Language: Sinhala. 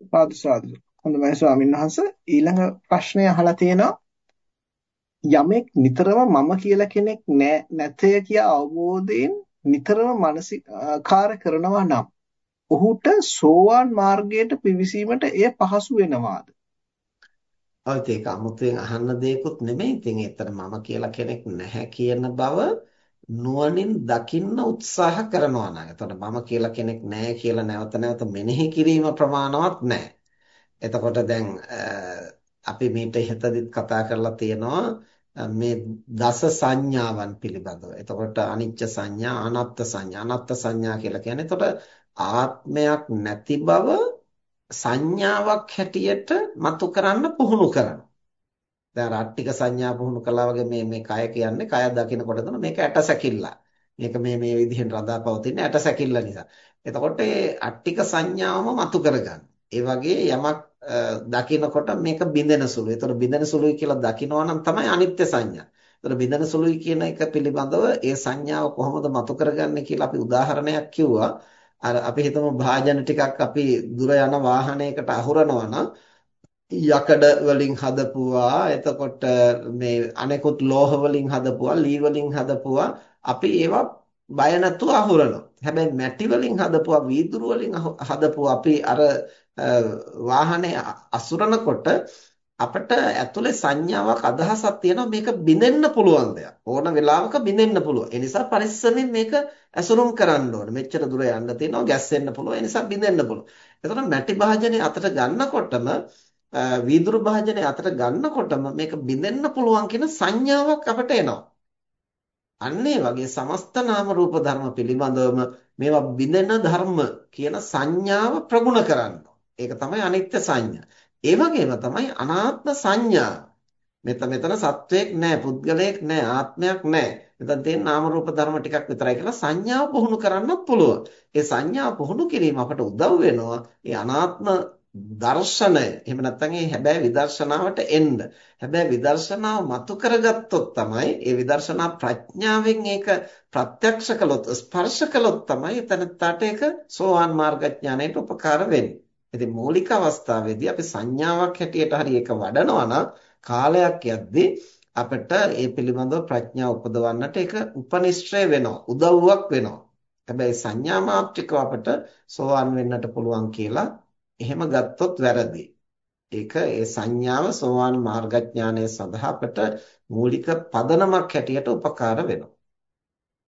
සාදු සාදු. හොඳයි ස්වාමීන් වහන්සේ ඊළඟ ප්‍රශ්නය අහලා තියෙනවා යමෙක් නිතරම මම කියලා කෙනෙක් නැතය කිය අවබෝධයෙන් නිතරම මානසිකාර කරනවා නම් ඔහුට සෝවාන් මාර්ගයට පිවිසීමට එය පහසු වෙනවාද? ඔය ඒක අමුතුවෙන් අහන්න දෙයක්වත් නෙමෙයි. ඉතින් ඒතර මම කියලා කෙනෙක් නැහැ කියන බව නුවණින් දකින්න උත්සාහ කරනවා නම්. එතකොට මම කියලා කෙනෙක් නැහැ කියලා නැවත නැවත මෙනෙහි කිරීම ප්‍රමාණවත් නැහැ. එතකොට දැන් අපි මේට ඉහතදිත් කතා කරලා තියෙනවා මේ දස සංඥාවන් පිළිබඳව. එතකොට අනිච්ච සංඥා, අනාත්ත් සංඥා, අනාත්ත් සංඥා කියලා කියන්නේ එතකොට ආත්මයක් නැති බව සංඥාවක් හැටියට මතු කරන්න පුහුණු කරනවා. දැන් රට්ටික සංඥා පුහුණු කළා වගේ මේ මේ කය කියන්නේ කය දකිනකොට තමයි මේක ඇටසැකිල්ල. මේක මේ මේ විදිහෙන් රඳාපවතින ඇටසැකිල්ල නිසා. එතකොට ඒ අට්ටික සංඥාවම මතු කරගන්න. ඒ වගේ යමක් දකිනකොට මේක බිඳෙන සුළුයි. ඒතකොට බිඳෙන සුළුයි කියලා දකිනවා නම් තමයි අනිත්‍ය සංඥා. ඒතකොට බිඳෙන සුළුයි කියන එක පිළිබඳව ඒ සංඥාව කොහොමද මතු කරගන්නේ කියලා අපි උදාහරණයක් කිව්වා. අර අපි හිතමු භාජන ටිකක් අපි දුර යන වාහනයකට අහුරනවා නම් යකඩ වලින් හදපුවා එතකොට මේ අනෙකුත් ලෝහ වලින් හදපුවා ලී වලින් හදපුවා අපි ඒවා බය නැතුව අහුරනවා. හැබැයි මැටි වලින් හදපුවා වීදුරු වලින් හදපුවා අපි අර වාහනේ අසුරනකොට අපිට ඇතුලේ සංඥාවක් අදහසක් තියෙනවා මේක බිඳෙන්න පුළුවන් දෙයක්. ඕන වෙලාවක බිඳෙන්න පුළුවන්. ඒ නිසා පරිස්සමෙන් මේක ඇසුරුම් කරන්න ඕන. මෙච්චර දුර යන්න තියෙනවා ගැස්සෙන්න පුළුවන්. ඒ නිසා බිඳෙන්න පුළුවන්. එතකොට මැටි භාජනය අතට ගන්නකොටම වීදුරු භාජනය අතට ගන්නකොටම මේක බිඳෙන්න පුළුවන් කියන සංඥාවක් අපට එනවා. අන්න ඒ වගේ සමස්ත නාම රූප ධර්ම පිළිබඳවම මේවා බිඳෙන ධර්ම කියන සංඥාව ප්‍රගුණ කරනවා. ඒක තමයි අනිත්‍ය සංඥා. ඒ වගේම තමයි අනාත්ම සංඥා. මෙතන මෙතන සත්වයක් නැහැ, පුද්ගලයෙක් නැහැ, ආත්මයක් නැහැ. මෙතන තියෙන නාම රූප ධර්ම ටිකක් විතරයි කියලා සංඥාව පුහුණු කරන්නත් පුළුවන්. ඒ සංඥාව පුහුණු කිරීම අපට උදව් වෙනවා. ඒ අනාත්ම දර්ශනය එහෙම නැත්නම් ඒ හැබැයි විදර්ශනාවට එන්න. හැබැයි විදර්ශනාව මතු කරගත්තොත් තමයි ඒ විදර්ශනා ප්‍රඥාවෙන් ඒක ප්‍රත්‍යක්ෂ කළොත් ස්පර්ශ කළොත් තමයි එතනට ඒක සෝවාන් මාර්ගඥානයට උපකාර වෙන්නේ. ඉතින් මූලික අවස්ථාවේදී අපි සංඥාවක් හැටියට හරි ඒක වඩනවා නම් කාලයක් යද්දී අපිට ඒ පිළිබඳව ප්‍රඥාව උපදවන්නට ඒක උපනිශ්‍රය වෙනවා උදව්වක් වෙනවා හැබැයි සංඥා මාත්‍රිකව අපිට සෝවන් වෙන්නට පුළුවන් කියලා එහෙම ගත්තොත් වැරදි. ඒක ඒ සංඥාව සෝවාන් මාර්ගඥානය සඳහා අපට මූලික පදනමක් හැටියට උපකාර වෙනවා.